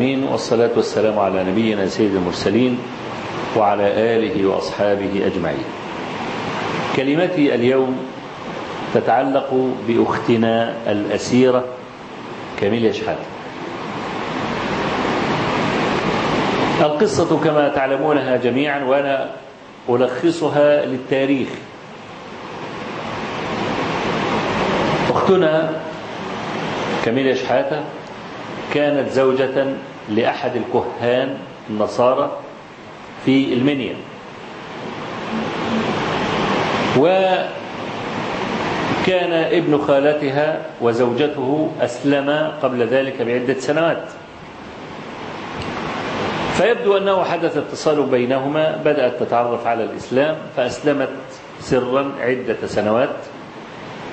العالمين والصلاة والسلام على نبينا سيد المرسلين وعلى آله وأصحابه أجمعين. كلمتي اليوم تتعلق بأختنا الأسيرة كاميليا شحاتة. القصة كما تعلمونها جميعا وأنا ألخصها للتاريخ. أختنا كاميليا شحاتة كانت زوجة لأحد الكهان النصارى في المنيا. وكان ابن خالتها وزوجته أسلما قبل ذلك بعدة سنوات. فيبدو أنه حدث اتصال بينهما بدأت تتعرف على الإسلام فأسلمت سرا عدة سنوات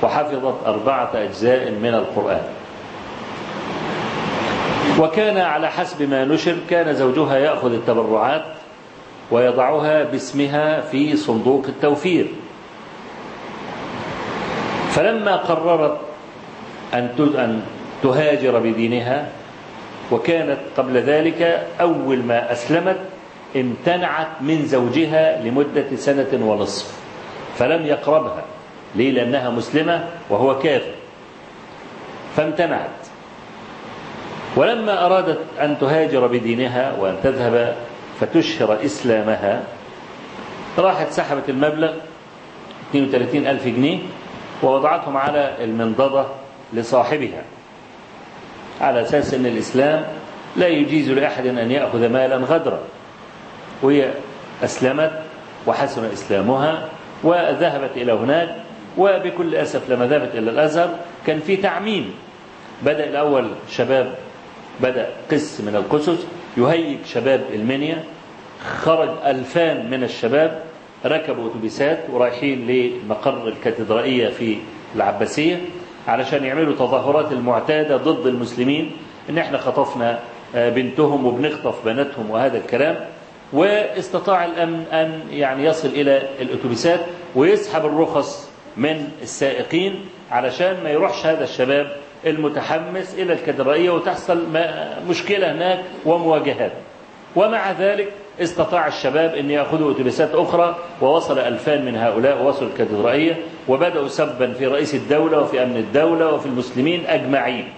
وحفظت أربعة أجزاء من القرآن. وكان على حسب ما نشر كان زوجها يأخذ التبرعات ويضعها باسمها في صندوق التوفير. فلما قررت أن تهاجر بدينها وكانت قبل ذلك أول ما أسلمت امتنعت من زوجها لمدة سنة ونصف فلم يقربها ليه؟ لأنها مسلمة وهو كافر. فامتنعت. ولما أرادت أن تهاجر بدينها وأن تذهب فتشهر إسلامها راحت سحبت المبلغ 32 ألف جنيه ووضعتهم على المنضدة لصاحبها على أساس أن الإسلام لا يجيز لأحد أن يأخذ مالا غدرا. وهي أسلمت وحسن إسلامها وذهبت إلى هناك وبكل أسف لما ذهبت إلى الأزهر كان في تعميم. بدأ الأول شباب بدأ قس من القسس يهيج شباب المنيا خرج ألفان من الشباب ركبوا أتوبيسات ورايحين لمقر الكاتدرائية في العباسية علشان يعملوا تظاهرات المعتادة ضد المسلمين إن إحنا خطفنا بنتهم وبنخطف بناتهم وهذا الكلام واستطاع الأمن أن يعني يصل إلى الأتوبيسات ويسحب الرخص من السائقين علشان ما يروحش هذا الشباب المتحمس إلى الكاتدرائية وتحصل مشكلة هناك ومواجهات. ومع ذلك استطاع الشباب أن يأخذوا أتوبيسات أخرى ووصل ألفان من هؤلاء ووصلوا الكاتدرائية وبدأوا سبا في رئيس الدولة وفي أمن الدولة وفي المسلمين أجمعين.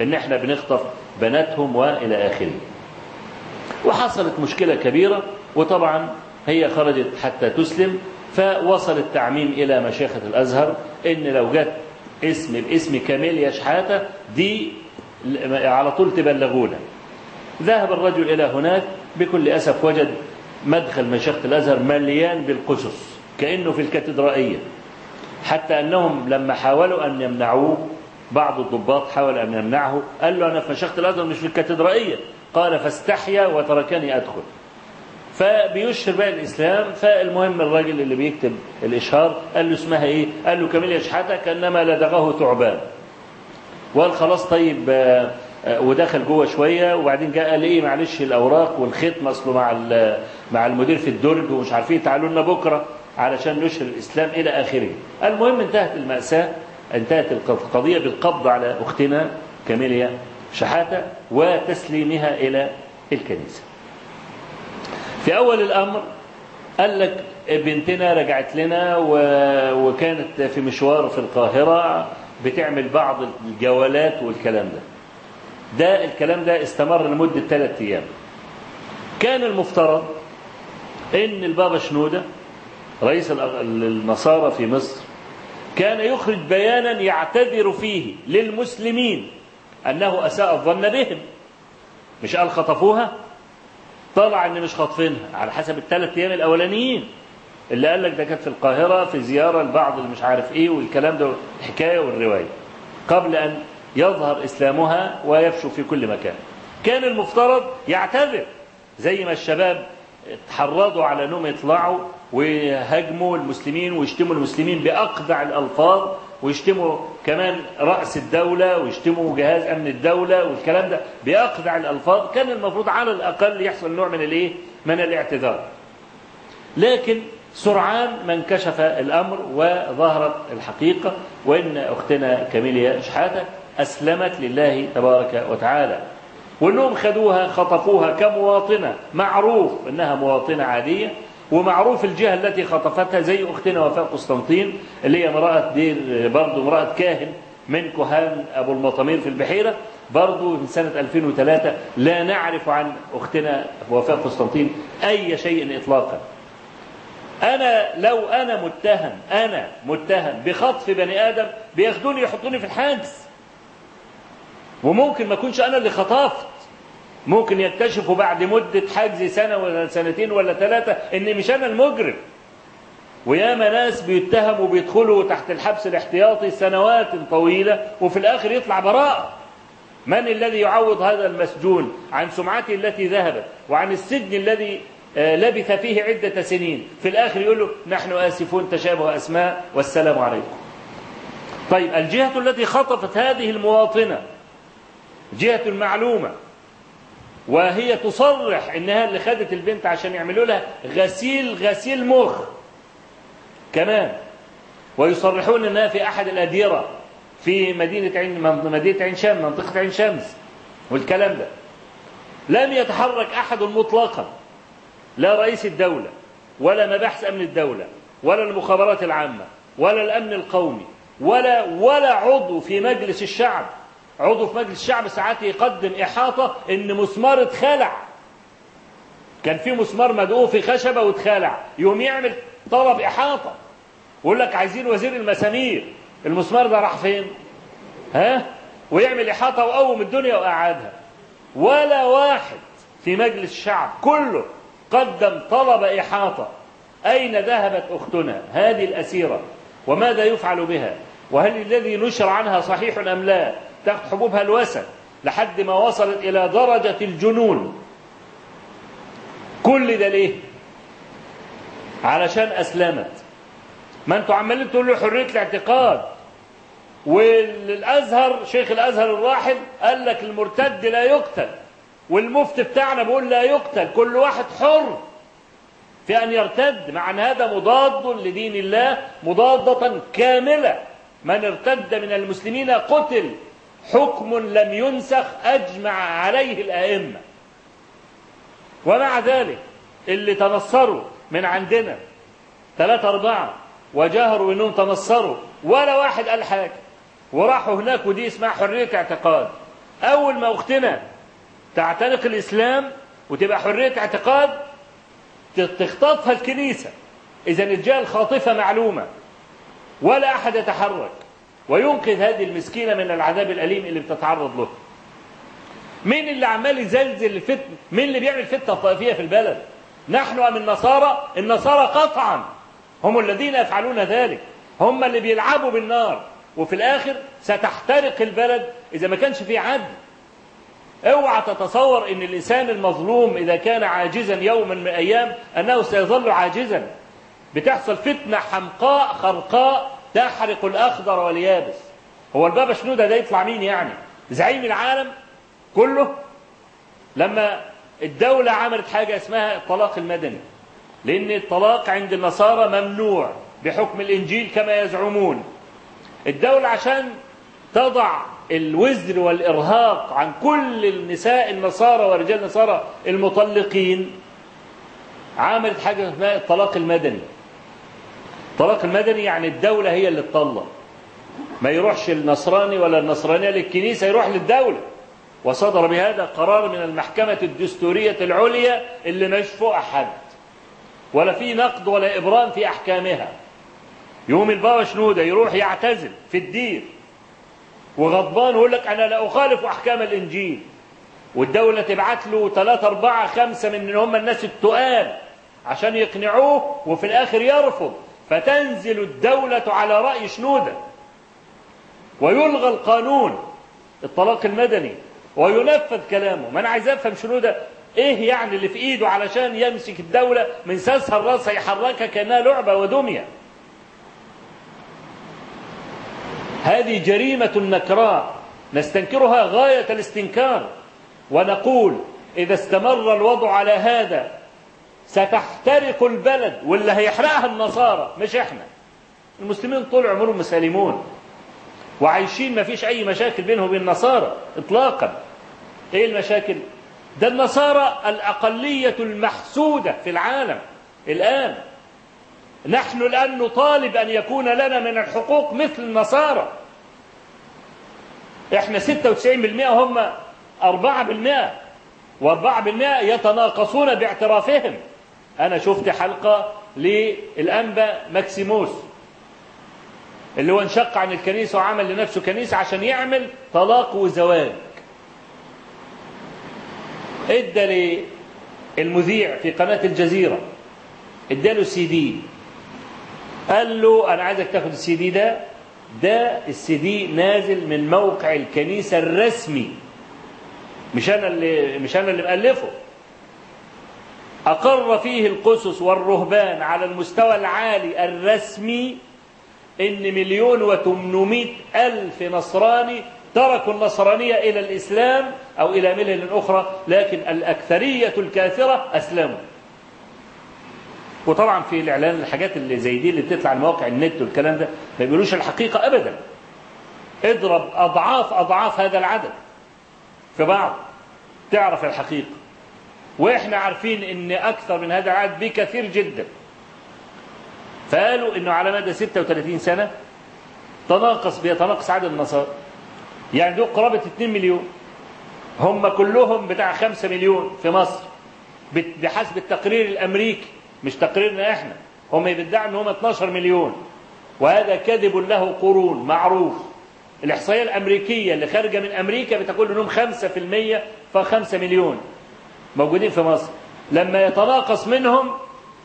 إن إحنا بنخطف بناتهم وإلى آخره. وحصلت مشكلة كبيرة وطبعا هي خرجت حتى تسلم فوصل التعميم إلى مشيخة الأزهر إن لو جت اسم باسم كاميليا شحاتة دي على طول تبلغونا. ذهب الرجل إلى هناك بكل أسف وجد مدخل مشيخة الأزهر مليان بالقسس كأنه في الكاتدرائية. حتى أنهم لما حاولوا أن يمنعوه بعض الضباط حاول أن يمنعه قال له أنا في مشيخة الأزهر مش في الكاتدرائية. قال فاستحيا وتركني أدخل. فبيشهر بقى الإسلام. فالمهم الراجل اللي بيكتب الإشهار قال له اسمها إيه؟ قال له كاميليا شحاتة كأنما لدغه ثعبان. وقال خلاص طيب ودخل جوه شوية وبعدين جاء قال إيه؟ معلش الأوراق والختم أصله مع مع المدير في الدرج ومش عارفين تعالوا لنا بكرة علشان نشر الإسلام إلى آخره. المهم انتهت المأساة انتهت القضية بالقبض على أختنا كاميليا شحاتة وتسليمها إلى الكنيسة. في أول الأمر قال لك بنتنا رجعت لنا وكانت في مشوار في القاهرة بتعمل بعض الجولات والكلام ده. ده الكلام ده استمر لمدة ثلاثة أيام. كان المفترض أن البابا شنودة رئيس النصارى في مصر كان يخرج بيانا يعتذر فيه للمسلمين أنه أساء الظن بهم. مش قال خطفوها؟ طلع أن مش خاطفينها على حسب الثلاث أيام الأولانيين. اللي قال لك ده كانت في القاهرة في زيارة لبعض اللي مش عارف إيه والكلام ده الحكاية والرواية. قبل أن يظهر إسلامها ويفشو في كل مكان. كان المفترض يعتذر زي ما الشباب تحرضوا على أنهم يطلعوا ويهاجموا المسلمين ويشتموا المسلمين بأقدع الألفاظ ويشتموا كمان رأس الدولة ويشتموا جهاز أمن الدولة والكلام ده بأقدع الألفاظ كان المفروض على الأقل يحصل نوع من الإيه؟ من الاعتذار. لكن سرعان ما انكشف الأمر وظهرت الحقيقة وإن أختنا كاميليا شحاتة أسلمت لله تبارك وتعالى. وإنهم خدوها خطفوها كمواطنة معروف إنها مواطنة عادية. ومعروف الجهة التي خطفتها زي أختنا وفاء قسطنطين اللي هي امرأة دير برضه امرأة كاهن من كهان أبو المطامير في البحيرة. برضه من سنة 2003 لا نعرف عن أختنا وفاء قسطنطين أي شيء اطلاقا. أنا لو أنا متهم أنا متهم بخطف بني آدم بياخدوني يحطوني في الحجز وممكن ما أكونش أنا اللي خطفت. ممكن يكتشفوا بعد مدة حجز سنة ولا سنتين ولا ثلاثة إن مش أنا المجرم. وياما ناس بيتهموا وبيدخلوا تحت الحبس الاحتياطي سنوات طويلة وفي الآخر يطلع براءة. من الذي يعوض هذا المسجون؟ عن سمعته التي ذهبت وعن السجن الذي لبث فيه عدة سنين. في الآخر يقول له نحن آسفون تشابه أسماء والسلام عليكم. طيب الجهة التي خطفت هذه المواطنة جهة المعلومة وهي تصرح انها اللي خدت البنت عشان يعملوا لها غسيل غسيل مخ. كمان. ويصرحون إنها في أحد الأديرة في مدينة عين مدينة عين شمس منطقة عين شمس. والكلام ده. لم يتحرك أحد مطلقا. لا رئيس الدولة ولا مباحث أمن الدولة ولا المخابرات العامة ولا الأمن القومي ولا ولا عضو في مجلس الشعب. عضو في مجلس الشعب ساعات يقدم إحاطة إن مسمار اتخلع. كان في مسمار مدقوق في خشبة واتخلع. يقوم يعمل طلب إحاطة. ويقول لك عايزين وزير المسامير. المسمار ده راح فين؟ ها؟ ويعمل إحاطة وقوم الدنيا وقعدها ولا واحد في مجلس الشعب كله قدم طلب إحاطة. أين ذهبت أختنا؟ هذه الأسيرة. وماذا يفعل بها؟ وهل الذي نشر عنها صحيح أم لا؟ تاخد حبوبها الوسن لحد ما وصلت إلى درجة الجنون. كل ده ليه؟ علشان أسلمت. ما أنتوا عمالين تقولوا حرية الاعتقاد. والأزهر شيخ الأزهر الراحل قال لك المرتد لا يقتل والمفتي بتاعنا بيقول لا يقتل. كل واحد حر في أن يرتد. مع ان هذا مضاد لدين الله مضادة كاملة. من ارتد من المسلمين قتل. حكم لم ينسخ أجمع عليه الأئمة. ومع ذلك اللي تنصروا من عندنا ثلاثة أربعة وجاهروا انهم تنصروا ولا واحد قال حاجة. وراحوا هناك ودي اسمها حرية اعتقاد. أول ما أختنا تعتنق الإسلام وتبقى حرية اعتقاد تخطفها الكنيسة. إذا الجهة الخاطفة معلومة ولا أحد يتحرك. وينقذ هذه المسكينة من العذاب الأليم اللي بتتعرض له. مين اللي عمال يزلزل الفتن؟ مين اللي بيعمل فتنة طائفية في البلد؟ نحن أم النصارى؟ النصارى قطعا. هم الذين يفعلون ذلك. هم اللي بيلعبوا بالنار. وفي الآخر ستحترق البلد إذا ما كانش فيه عدل. اوعى تتصور إن الإنسان المظلوم إذا كان عاجزا يوما من الأيام أنه سيظل عاجزا. بتحصل فتنة حمقاء خرقاء تحرق الأخضر واليابس. هو البابا شنودة ده يطلع مين يعني؟ زعيم العالم كله؟ لما الدولة عملت حاجة اسمها الطلاق المدني. لأن الطلاق عند النصارى ممنوع بحكم الإنجيل كما يزعمون. الدولة عشان تضع الوزر والإرهاق عن كل النساء النصارى ورجال النصارى المطلقين عملت حاجة اسمها الطلاق المدني. الطلاق المدني يعني الدولة هي اللي تطلق ما يروحش النصراني ولا النصرانية للكنيسة يروح للدولة. وصدر بهذا قرار من المحكمة الدستورية العليا اللي مش فوق أحد. ولا في نقد ولا إبرام في أحكامها. يوم البابا شنودة يروح يعتزل في الدين وغضبان ويقول لك أنا لا أخالف أحكام الإنجيل. والدولة تبعت له ثلاثة أربعة خمسة من هم الناس التقال عشان يقنعوه وفي الآخر يرفض. فتنزل الدولة على رأي شنودة. ويلغى القانون الطلاق المدني وينفذ كلامه. ما أنا عايز أفهم شنودة إيه يعني اللي في إيده علشان يمسك الدولة من ساسها الراس يحركها كأنها لعبة ودمية؟ هذه جريمة نكراء نستنكرها غاية الاستنكار. ونقول إذا استمر الوضع على هذا ستحترق البلد واللي هيحرقها النصارى مش إحنا. المسلمين طول عمرهم مسالمون. وعايشين ما فيش أي مشاكل بينهم وبين النصارى إطلاقا. إيه المشاكل؟ ده النصارى الأقلية المحسودة في العالم الآن. نحن الآن نطالب أن يكون لنا من الحقوق مثل النصارى. إحنا 96% هم 4% و4% يتناقصون باعترافهم. أنا شفت حلقة للأنبا ماكسيموس اللي هو انشق عن الكنيسة وعمل لنفسه كنيسة عشان يعمل طلاق وزواج. إدى للمذيع في قناة الجزيرة اداله سي دي قال له أنا عايزك تاخد السي دي ده ده السي دي نازل من موقع الكنيسة الرسمي مش أنا اللي مش أنا اللي مؤلفه. أقر فيه القسس والرهبان على المستوى العالي الرسمي إن مليون وتمنمائة ألف نصراني تركوا النصرانية إلى الإسلام أو إلى ملل أخرى لكن الأكثرية الكاثرة أسلموا. وطبعا في الإعلان الحاجات اللي زي دي اللي بتطلع على مواقع النت والكلام ده ما بيقولوش الحقيقة أبدا. اضرب أضعاف أضعاف هذا العدد في بعض تعرف الحقيقة. وإحنا عارفين إن أكثر من هذا العدد بكثير جدا. فقالوا إنه على مدى 36 سنة تناقص بيتناقص عدد النصارى. يعني دول قرابة 2 مليون. هم كلهم بتاع 5 مليون في مصر. بحسب التقرير الأمريكي مش تقريرنا إحنا. هم بيدعوا إن هم 12 مليون. وهذا كذب له قرون معروف. الإحصائية الأمريكية اللي خارجة من أمريكا بتقول إنهم 5% ف5 مليون. موجودين في مصر. لما يتناقص منهم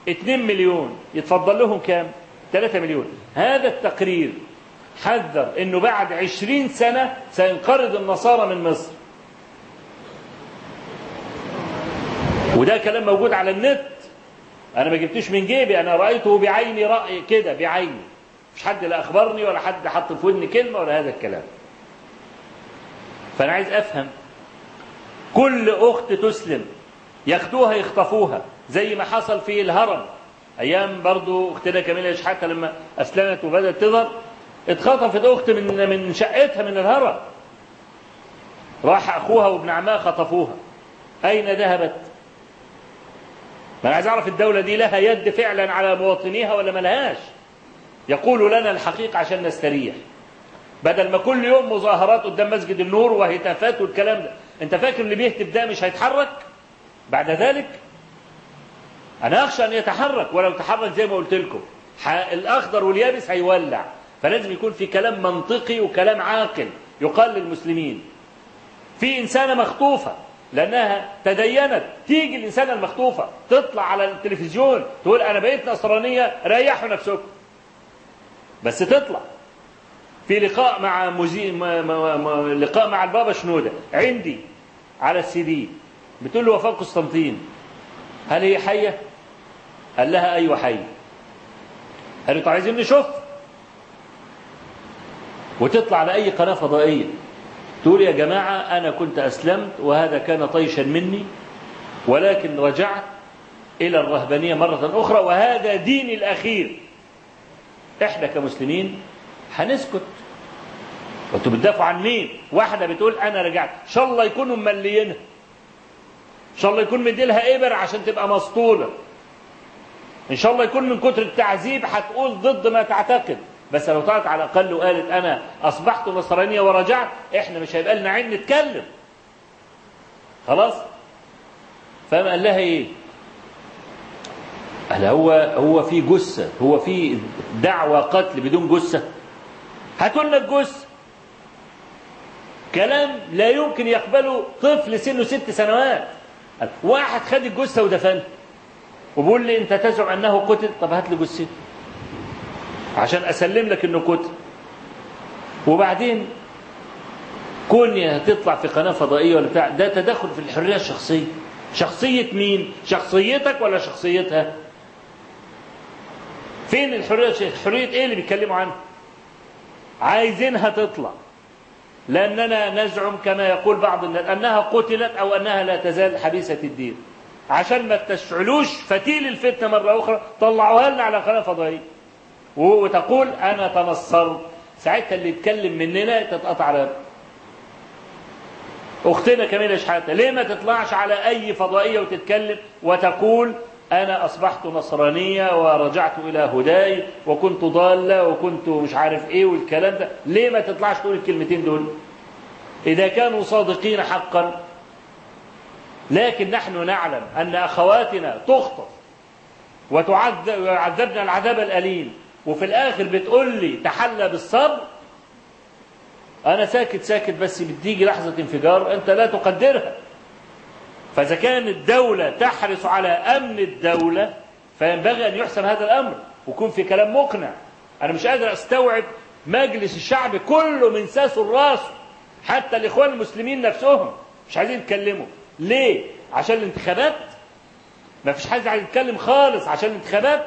2 مليون يتفضل لهم كام؟ 3 مليون. هذا التقرير حذر إنه بعد 20 سنة سينقرض النصارى من مصر. وده كلام موجود على النت. أنا ما جبتوش من جيبي أنا رأيته بعيني رأي كده بعيني. مش حد لا أخبرني ولا حد حط في ودني كلمة ولا هذا الكلام. فأنا عايز أفهم. كل أخت تسلم ياخدوها يخطفوها زي ما حصل في الهرم. أيام برضو اختنا كاميلا شحاته لما أسلمت وبدأت تظهر اتخطفت اخت من من شقتها من الهرم. راح أخوها وابن عمها خطفوها. أين ذهبت؟ ما أنا عايز أعرف الدولة دي لها يد فعلا على مواطنيها ولا ما لهاش. يقولوا لنا الحقيقة عشان نستريح. بدل ما كل يوم مظاهرات قدام مسجد النور وهتافات والكلام ده. أنت فاكر اللي بيهتف ده مش هيتحرك؟ بعد ذلك أنا أخشى أن يتحرك ولو تحرك زي ما قلت لكم. الأخضر واليابس هيولع. فلازم يكون في كلام منطقي وكلام عاقل يقال للمسلمين. في إنسانة مخطوفة لأنها تدينت. تيجي الإنسانة المخطوفة تطلع على التلفزيون تقول أنا بقيت نصرانية ريحوا نفسكم. بس تطلع. في لقاء مع مزي... ما... ما... ما... لقاء مع البابا شنودة. عندي على السي دي بتقول له وفاء قسطنطين. هل هي حية؟ قال لها أيوه حية. قالوا طب عايزين نشوف. وتطلع على اي قناة فضائية. تقول يا جماعة أنا كنت أسلمت وهذا كان طيشا مني ولكن رجعت إلى الرهبانية مرة أخرى وهذا ديني الأخير. إحنا كمسلمين هنسكت. وانتوا بتدافعوا عن مين؟ واحدة بتقول أنا رجعت، إن شاء الله يكونوا ممليينها. إن شاء الله يكون مديلها ابر عشان تبقى مسطوله. إن شاء الله يكون من كتر التعذيب هتقول ضد ما تعتقد، بس لو طلعت على الأقل وقالت أنا أصبحت نصرانية ورجعت، إحنا مش هيبقى لنا عين نتكلم. خلاص؟ فما قال لها إيه؟ قال هو هو في جثة، هو في دعوة قتل بدون جثة؟ هاتوا لنا الجثه كلام لا يمكن يقبله طفل سنه ست سنوات واحد خد الجثة ودفنها وبيقول لي أنت تزعم أنه قتل؟ طب هات لي جثته عشان أسلم لك إنه قتل. وبعدين كون هتطلع في قناة فضائية ولا بتاع ده تدخل في الحرية الشخصية. شخصية مين؟ شخصيتك ولا شخصيتها؟ فين الحرية؟ حرية إيه اللي بيتكلموا عنها عايزينها تطلع. لأننا نزعم كما يقول بعض الناس أنها قتلت أو أنها لا تزال حبيسة الدين. عشان ما تشعلوش فتيل الفتنة مرة أخرى طلعوها لنا على قناة فضائية. وتقول أنا تنصرت. ساعتها اللي يتكلم مننا تتقطع رقبته أختنا كميلة شحاتة ليه ما تطلعش على أي فضائية وتتكلم وتقول أنا أصبحت نصرانية ورجعت إلى هداي وكنت ضالة وكنت مش عارف إيه والكلام ده. ليه ما تطلعش تقول الكلمتين دول؟ إذا كانوا صادقين حقا. لكن نحن نعلم أن أخواتنا تخطف وتعذب ويعذبنا العذاب الأليم. وفي الآخر بتقول لي تحلى بالصبر. أنا ساكت ساكت بس بتيجي لحظة انفجار أنت لا تقدرها. فإذا كان الدولة تحرص على أمن الدولة فينبغي أن يحسن هذا الأمر ويكون في كلام مقنع أنا مش قادر أستوعب مجلس الشعب كله من ساسه لراسه حتى الإخوان المسلمين نفسهم مش عايزين يتكلموا ليه؟ عشان الانتخابات؟ ما فيش حد عايز يتكلم خالص عشان الانتخابات؟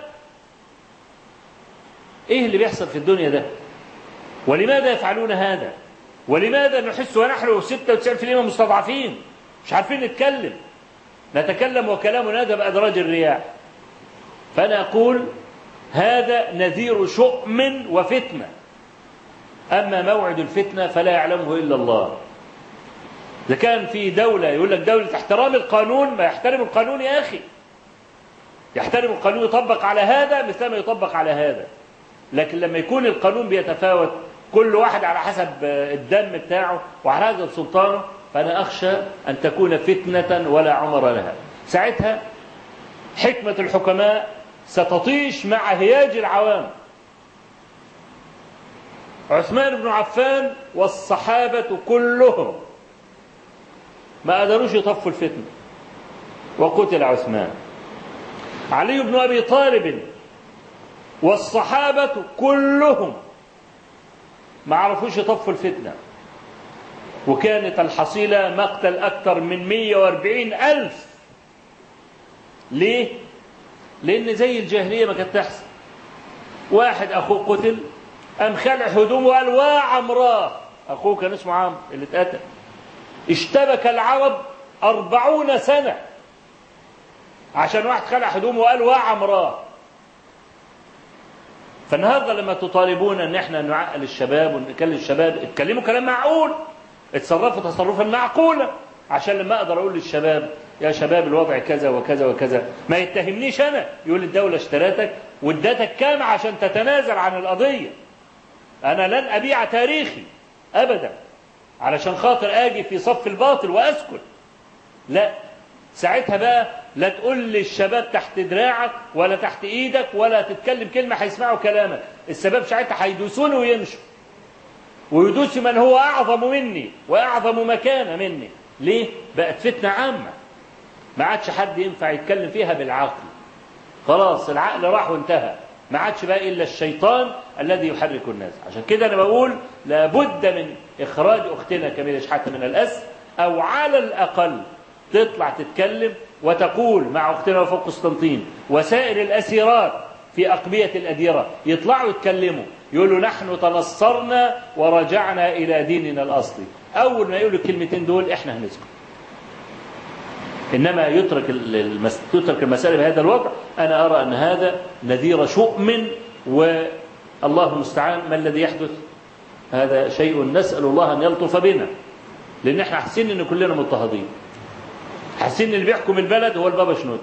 إيه اللي بيحصل في الدنيا ده؟ ولماذا يفعلون هذا؟ ولماذا نحس ونحن 96% مستضعفين؟ مش عارفين نتكلم. نتكلم وكلامنا هذا بأدراج الرياح. فأنا أقول هذا نذير شؤم وفتنة. أما موعد الفتنة فلا يعلمه إلا الله. إذا كان في دولة يقول لك دولة احترام القانون ما يحترم القانون يا أخي. يحترم القانون يطبق على هذا مثل ما يطبق على هذا. لكن لما يكون القانون بيتفاوت كل واحد على حسب الدم بتاعه وعلى حسب سلطانه فأنا أخشى أن تكون فتنة ولا عمر لها. ساعتها حكمة الحكماء ستطيش مع هياج العوام. عثمان بن عفان والصحابة كلهم ما قدروش يطفوا الفتنة وقتل عثمان. علي بن أبي طالب والصحابة كلهم ما عرفوش يطفوا الفتنة. وكانت الحصيلة مقتل أكثر من 140 ألف. ليه؟ لأن زي الجاهلية ما كانت تحصل. واحد أخوه قتل قام خلع هدومه وقال وعمراه أخوه كان اسمه عمرو اللي اتقتل. اشتبك العرب أربعون سنة عشان واحد خلع هدومه وقال وعمراه فالنهاردة لما تطالبون إن إحنا نعقل الشباب ونكلم الشباب اتكلموا كلام معقول. اتصرفوا تصرفا معقولا. عشان لما أقدر أقول للشباب يا شباب الوضع كذا وكذا وكذا ما يتهمنيش أنا. يقول الدولة اشترتك وادتك كام عشان تتنازل عن القضية. أنا لن أبيع تاريخي ابدا علشان خاطر آجي في صف الباطل وأسكت. لا. ساعتها بقى لا تقول للشباب تحت دراعك ولا تحت إيدك ولا تتكلم كلمة هيسمعوا كلامك. الشباب ساعتها هيدوسوني ويمشوا. ويدوس من هو أعظم مني وأعظم مكانه مني. ليه؟ بقت فتنة عامة. ما عادش حد ينفع يتكلم فيها بالعقل. خلاص العقل راح وانتهى. ما عادش بقى إلا الشيطان الذي يحرك الناس. عشان كده أنا بقول لابد من إخراج أختنا كميلة شحاته من الاسر أو على الأقل تطلع تتكلم وتقول مع أختنا وفاء قسطنطين وسائر الأسيرات في أقبية الأديرة. يطلعوا يتكلموا. يقولوا نحن تنصرنا ورجعنا إلى ديننا الأصلي. أول ما يقولوا الكلمتين دول إحنا هنسكت. إنما يترك. تترك المسألة بهذا الوضع. أنا أرى أن هذا نذير شؤم والله المستعان. ما الذي يحدث؟ هذا شيء نسأل الله أن يلطف بنا. لأن إحنا حاسين إن كلنا مضطهدين. حاسين اللي بيحكم البلد هو البابا شنود.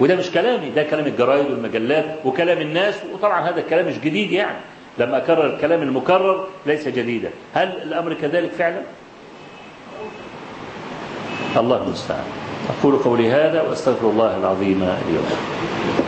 وده مش كلامي ده كلام الجرايد والمجلات وكلام الناس وطبعا هذا الكلام مش جديد يعني. لما أكرر الكلام المكرر ليس جديدا. هل الأمر كذلك فعلا؟ الله المستعان. أقول قولي هذا وأستغفر الله العظيم لي ولكم.